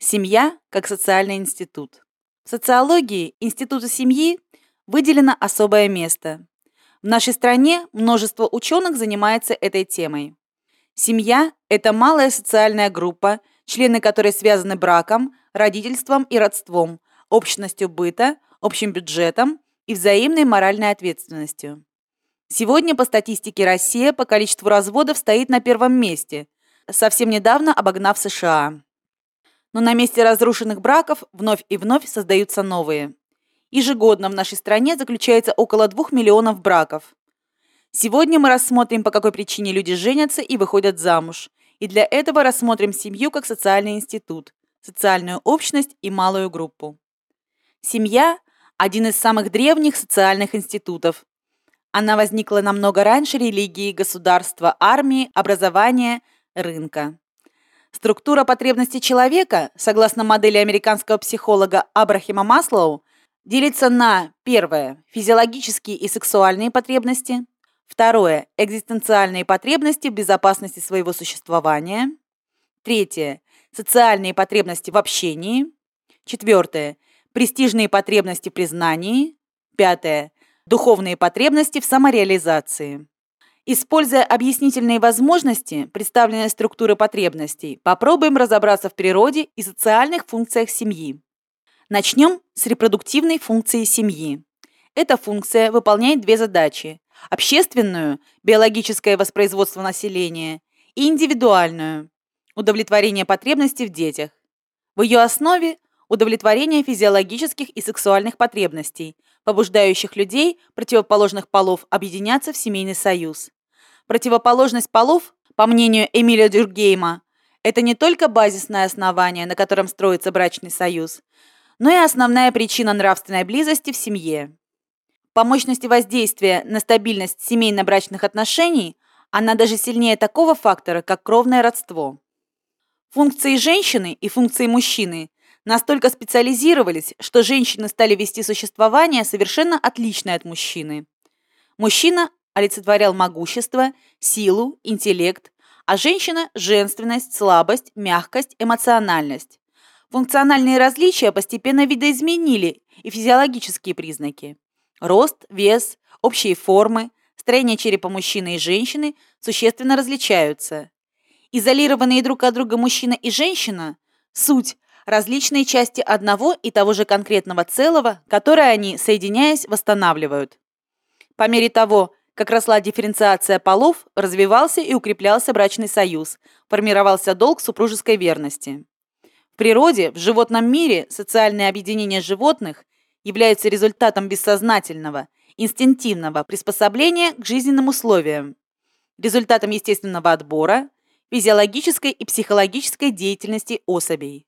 Семья как социальный институт. В социологии институту семьи выделено особое место. В нашей стране множество ученых занимается этой темой. Семья – это малая социальная группа, члены которой связаны браком, родительством и родством, общностью быта, общим бюджетом и взаимной моральной ответственностью. Сегодня по статистике Россия по количеству разводов стоит на первом месте, совсем недавно обогнав США но на месте разрушенных браков вновь и вновь создаются новые. Ежегодно в нашей стране заключается около 2 миллионов браков. Сегодня мы рассмотрим, по какой причине люди женятся и выходят замуж. И для этого рассмотрим семью как социальный институт, социальную общность и малую группу. Семья – один из самых древних социальных институтов. Она возникла намного раньше религии, государства, армии, образования, рынка. Структура потребностей человека, согласно модели американского психолога Абрахима Маслоу, делится на первое – физиологические и сексуальные потребности, второе – экзистенциальные потребности в безопасности своего существования, третье – социальные потребности в общении, четвертое – престижные потребности в признании, пятое – духовные потребности в самореализации. Используя объяснительные возможности, представленные структуры потребностей, попробуем разобраться в природе и социальных функциях семьи. Начнем с репродуктивной функции семьи. Эта функция выполняет две задачи – общественную – биологическое воспроизводство населения и индивидуальную – удовлетворение потребностей в детях. В ее основе – удовлетворение физиологических и сексуальных потребностей, побуждающих людей противоположных полов объединяться в семейный союз. Противоположность полов, по мнению Эмиля Дюргейма, это не только базисное основание, на котором строится брачный союз, но и основная причина нравственной близости в семье. По мощности воздействия на стабильность семейно-брачных отношений она даже сильнее такого фактора, как кровное родство. Функции женщины и функции мужчины настолько специализировались, что женщины стали вести существование совершенно отличное от мужчины. Мужчина олицетворял могущество, силу, интеллект, а женщина – женственность, слабость, мягкость, эмоциональность. Функциональные различия постепенно видоизменили и физиологические признаки. Рост, вес, общие формы, строение черепа мужчины и женщины существенно различаются. Изолированные друг от друга мужчина и женщина – суть – различные части одного и того же конкретного целого, которое они, соединяясь, восстанавливают. По мере того, как росла дифференциация полов, развивался и укреплялся брачный союз, формировался долг супружеской верности. В природе, в животном мире социальные объединения животных являются результатом бессознательного, инстинктивного приспособления к жизненным условиям, результатом естественного отбора, физиологической и психологической деятельности особей.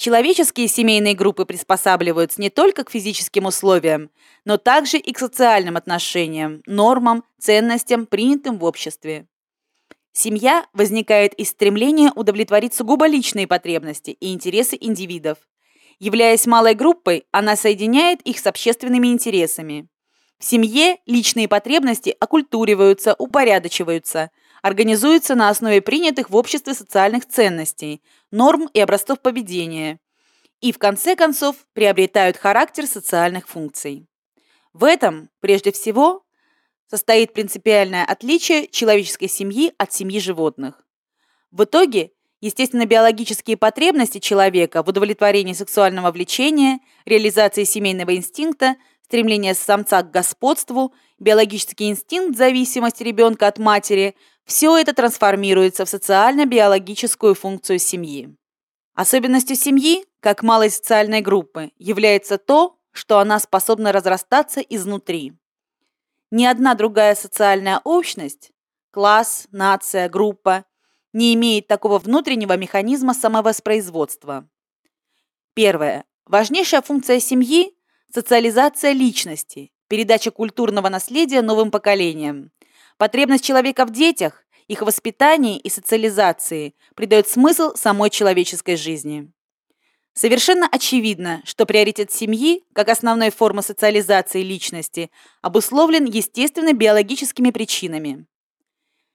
Человеческие семейные группы приспосабливаются не только к физическим условиям, но также и к социальным отношениям, нормам, ценностям, принятым в обществе. Семья возникает из стремления удовлетворить сугубо личные потребности и интересы индивидов. Являясь малой группой, она соединяет их с общественными интересами. В семье личные потребности оккультуриваются, упорядочиваются, организуются на основе принятых в обществе социальных ценностей, норм и образцов поведения и, в конце концов, приобретают характер социальных функций. В этом, прежде всего, состоит принципиальное отличие человеческой семьи от семьи животных. В итоге, естественно-биологические потребности человека в удовлетворении сексуального влечения, реализации семейного инстинкта, стремление самца к господству, биологический инстинкт зависимости ребенка от матери – все это трансформируется в социально-биологическую функцию семьи. Особенностью семьи, как малой социальной группы, является то, что она способна разрастаться изнутри. Ни одна другая социальная общность, класс, нация, группа, не имеет такого внутреннего механизма самовоспроизводства. Первое. Важнейшая функция семьи – социализация личности, передача культурного наследия новым поколениям, Потребность человека в детях, их воспитании и социализации придает смысл самой человеческой жизни. Совершенно очевидно, что приоритет семьи, как основной формы социализации личности, обусловлен естественно-биологическими причинами.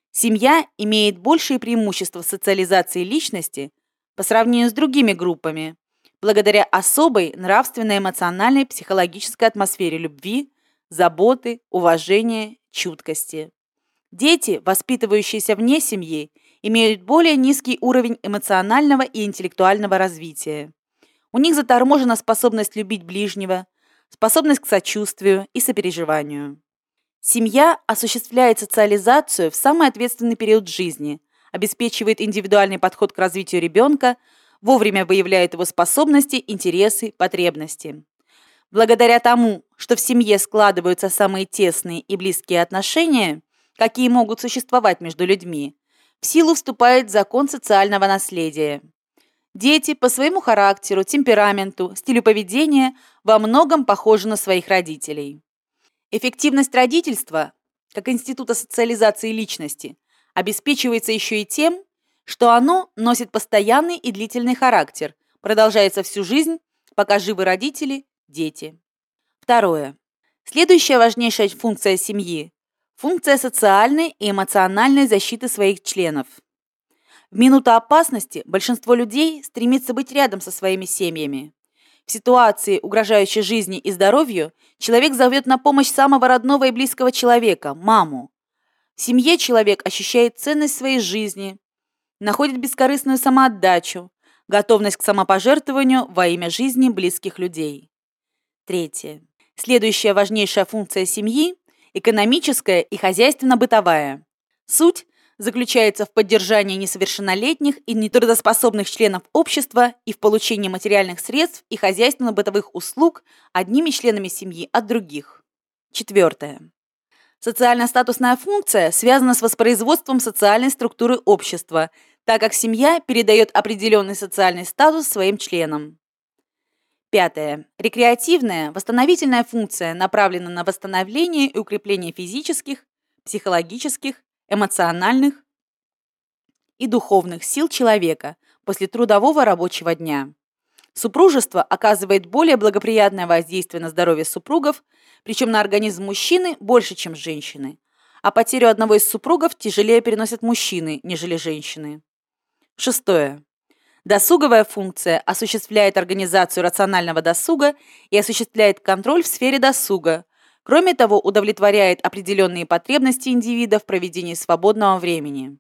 Семья имеет большие преимущества в социализации личности, по сравнению с другими группами, благодаря особой нравственной, эмоциональной, психологической атмосфере любви, заботы, уважения, чуткости. Дети, воспитывающиеся вне семьи, имеют более низкий уровень эмоционального и интеллектуального развития. У них заторможена способность любить ближнего, способность к сочувствию и сопереживанию. Семья осуществляет социализацию в самый ответственный период жизни, обеспечивает индивидуальный подход к развитию ребенка, вовремя выявляет его способности, интересы, потребности. Благодаря тому, что в семье складываются самые тесные и близкие отношения, какие могут существовать между людьми, в силу вступает закон социального наследия. Дети по своему характеру, темпераменту, стилю поведения во многом похожи на своих родителей. Эффективность родительства, как института социализации личности, обеспечивается еще и тем, что оно носит постоянный и длительный характер, продолжается всю жизнь, пока живы родители, дети. Второе. Следующая важнейшая функция семьи – функция социальной и эмоциональной защиты своих членов. В минуту опасности большинство людей стремится быть рядом со своими семьями. В ситуации, угрожающей жизни и здоровью, человек зовет на помощь самого родного и близкого человека – маму. В семье человек ощущает ценность своей жизни, находит бескорыстную самоотдачу, готовность к самопожертвованию во имя жизни близких людей. Третье. Следующая важнейшая функция семьи – экономическая и хозяйственно-бытовая. Суть заключается в поддержании несовершеннолетних и нетрудоспособных членов общества и в получении материальных средств и хозяйственно-бытовых услуг одними членами семьи от других. Четвертое. Социально-статусная функция связана с воспроизводством социальной структуры общества, так как семья передает определенный социальный статус своим членам. Пятое. Рекреативная, восстановительная функция направлена на восстановление и укрепление физических, психологических, эмоциональных и духовных сил человека после трудового рабочего дня. Супружество оказывает более благоприятное воздействие на здоровье супругов, причем на организм мужчины больше, чем женщины. А потерю одного из супругов тяжелее переносят мужчины, нежели женщины. Шестое. Досуговая функция осуществляет организацию рационального досуга и осуществляет контроль в сфере досуга. Кроме того, удовлетворяет определенные потребности индивида в проведении свободного времени.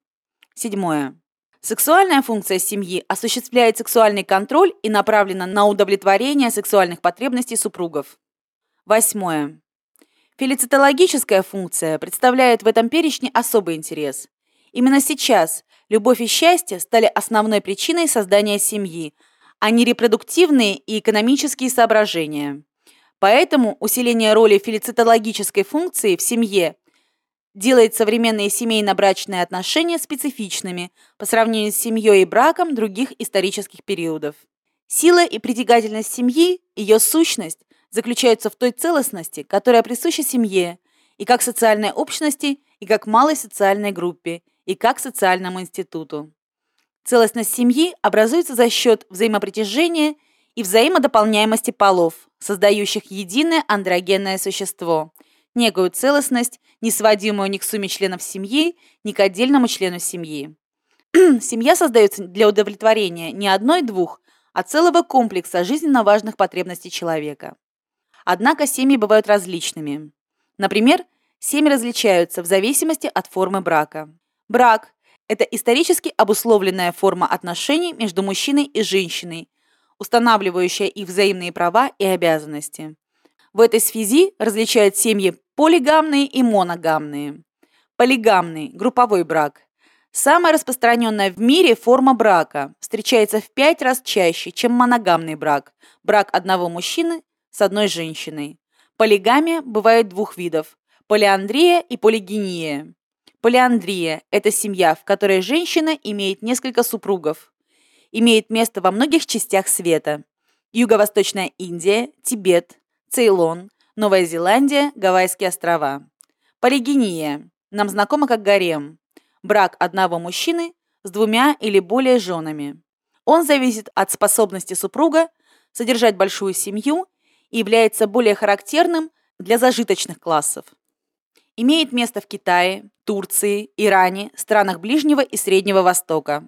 Седьмое. Сексуальная функция семьи осуществляет сексуальный контроль и направлена на удовлетворение сексуальных потребностей супругов. Восьмое. Фелицитологическая функция представляет в этом перечне особый интерес. Именно сейчас любовь и счастье стали основной причиной создания семьи, а не репродуктивные и экономические соображения. Поэтому усиление роли фелицитологической функции в семье делает современные семейно-брачные отношения специфичными по сравнению с семьей и браком других исторических периодов. Сила и притягательность семьи, ее сущность, заключаются в той целостности, которая присуща семье, и как социальной общности, и как малой социальной группе, и как социальному институту. Целостность семьи образуется за счет взаимопритяжения и взаимодополняемости полов, создающих единое андрогенное существо – некую целостность, не сводимую ни к сумме членов семьи, ни к отдельному члену семьи. Семья создается для удовлетворения не одной-двух, а целого комплекса жизненно важных потребностей человека. Однако семьи бывают различными. Например, семьи различаются в зависимости от формы брака. Брак – это исторически обусловленная форма отношений между мужчиной и женщиной, устанавливающая их взаимные права и обязанности. В этой связи различают семьи Полигамные и моногамные. Полигамный – групповой брак. Самая распространенная в мире форма брака встречается в пять раз чаще, чем моногамный брак – брак одного мужчины с одной женщиной. Полигамия бывает двух видов – полиандрия и полигения. Полиандрия – это семья, в которой женщина имеет несколько супругов. Имеет место во многих частях света. Юго-Восточная Индия, Тибет, Цейлон, Новая Зеландия, Гавайские острова. Полигения. Нам знакомо как гарем. Брак одного мужчины с двумя или более женами. Он зависит от способности супруга содержать большую семью и является более характерным для зажиточных классов. Имеет место в Китае, Турции, Иране, странах Ближнего и Среднего Востока.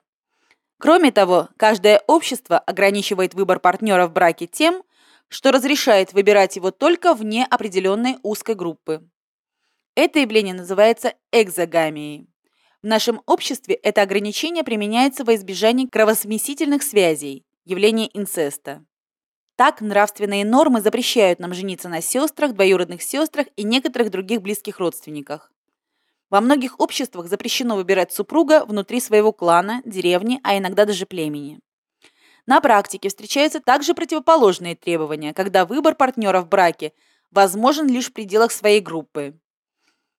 Кроме того, каждое общество ограничивает выбор партнера в браке тем, что разрешает выбирать его только вне определенной узкой группы. Это явление называется экзогамией. В нашем обществе это ограничение применяется во избежание кровосмесительных связей, явление инцеста. Так, нравственные нормы запрещают нам жениться на сестрах, двоюродных сестрах и некоторых других близких родственниках. Во многих обществах запрещено выбирать супруга внутри своего клана, деревни, а иногда даже племени. На практике встречаются также противоположные требования, когда выбор партнера в браке возможен лишь в пределах своей группы.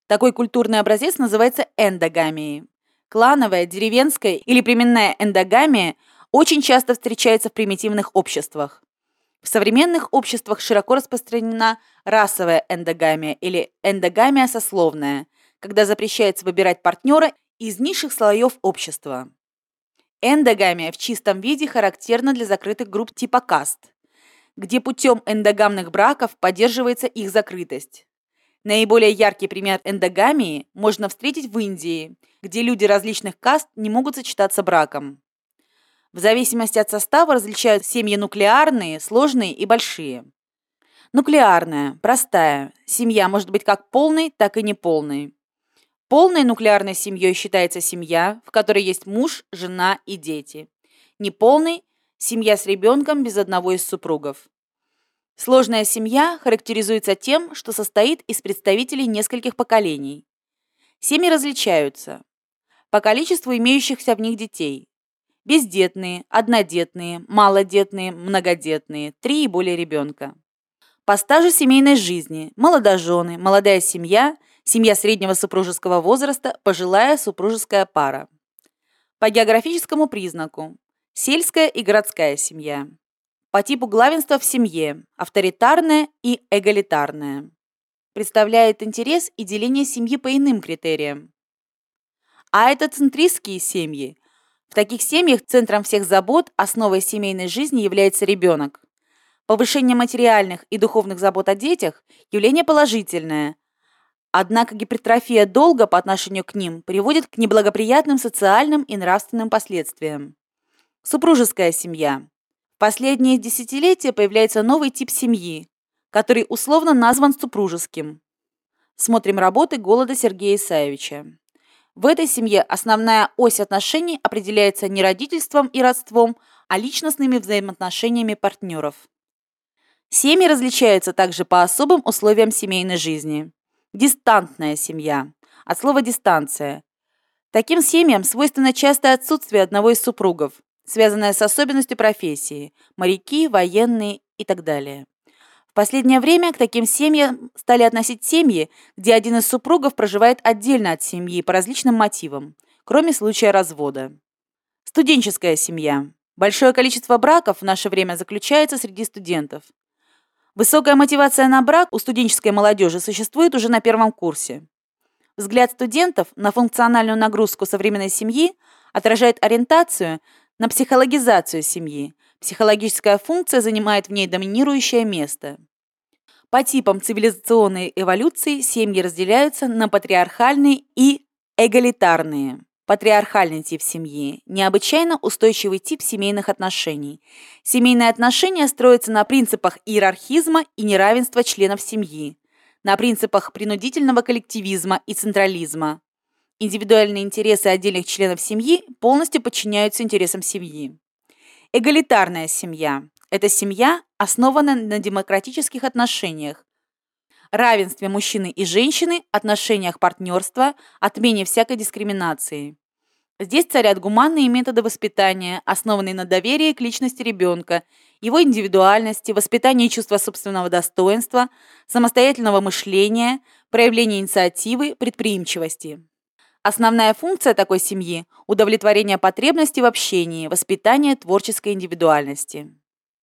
Такой культурный образец называется эндогамией. Клановая, деревенская или племенная эндогамия очень часто встречается в примитивных обществах. В современных обществах широко распространена расовая эндогамия или эндогамия сословная, когда запрещается выбирать партнера из низших слоев общества. Эндогамия в чистом виде характерна для закрытых групп типа каст, где путем эндогамных браков поддерживается их закрытость. Наиболее яркий пример эндогамии можно встретить в Индии, где люди различных каст не могут сочетаться браком. В зависимости от состава различают семьи нуклеарные, сложные и большие. Нуклеарная, простая. Семья может быть как полной, так и неполной. Полной нуклеарной семьей считается семья, в которой есть муж, жена и дети. Неполной – семья с ребенком без одного из супругов. Сложная семья характеризуется тем, что состоит из представителей нескольких поколений. Семьи различаются по количеству имеющихся в них детей, бездетные, однодетные, малодетные, многодетные, три и более ребенка. По стажу семейной жизни – молодожены, молодая семья, семья среднего супружеского возраста, пожилая супружеская пара. По географическому признаку – сельская и городская семья. По типу главенства в семье – авторитарная и эгалитарная. Представляет интерес и деление семьи по иным критериям. А это центристские семьи, в таких семьях центром всех забот, основой семейной жизни является ребенок. Повышение материальных и духовных забот о детях – явление положительное. Однако гипертрофия долга по отношению к ним приводит к неблагоприятным социальным и нравственным последствиям. Супружеская семья. В последние десятилетия появляется новый тип семьи, который условно назван супружеским. Смотрим работы Голода Сергея Исаевича. В этой семье основная ось отношений определяется не родительством и родством, а личностными взаимоотношениями партнеров. Семьи различаются также по особым условиям семейной жизни. Дистантная семья. От слова «дистанция». Таким семьям свойственно частое отсутствие одного из супругов, связанное с особенностью профессии – моряки, военные и так далее. В последнее время к таким семьям стали относить семьи, где один из супругов проживает отдельно от семьи по различным мотивам, кроме случая развода. Студенческая семья. Большое количество браков в наше время заключается среди студентов. Высокая мотивация на брак у студенческой молодежи существует уже на первом курсе. Взгляд студентов на функциональную нагрузку современной семьи отражает ориентацию на психологизацию семьи, Психологическая функция занимает в ней доминирующее место. По типам цивилизационной эволюции семьи разделяются на патриархальные и эгалитарные. Патриархальный тип семьи – необычайно устойчивый тип семейных отношений. Семейные отношения строятся на принципах иерархизма и неравенства членов семьи, на принципах принудительного коллективизма и централизма. Индивидуальные интересы отдельных членов семьи полностью подчиняются интересам семьи. Эгалитарная семья – это семья, основанная на демократических отношениях, равенстве мужчины и женщины, отношениях партнерства, отмене всякой дискриминации. Здесь царят гуманные методы воспитания, основанные на доверии к личности ребенка, его индивидуальности, воспитании чувства собственного достоинства, самостоятельного мышления, проявления инициативы, предприимчивости. Основная функция такой семьи – удовлетворение потребностей в общении, воспитание творческой индивидуальности.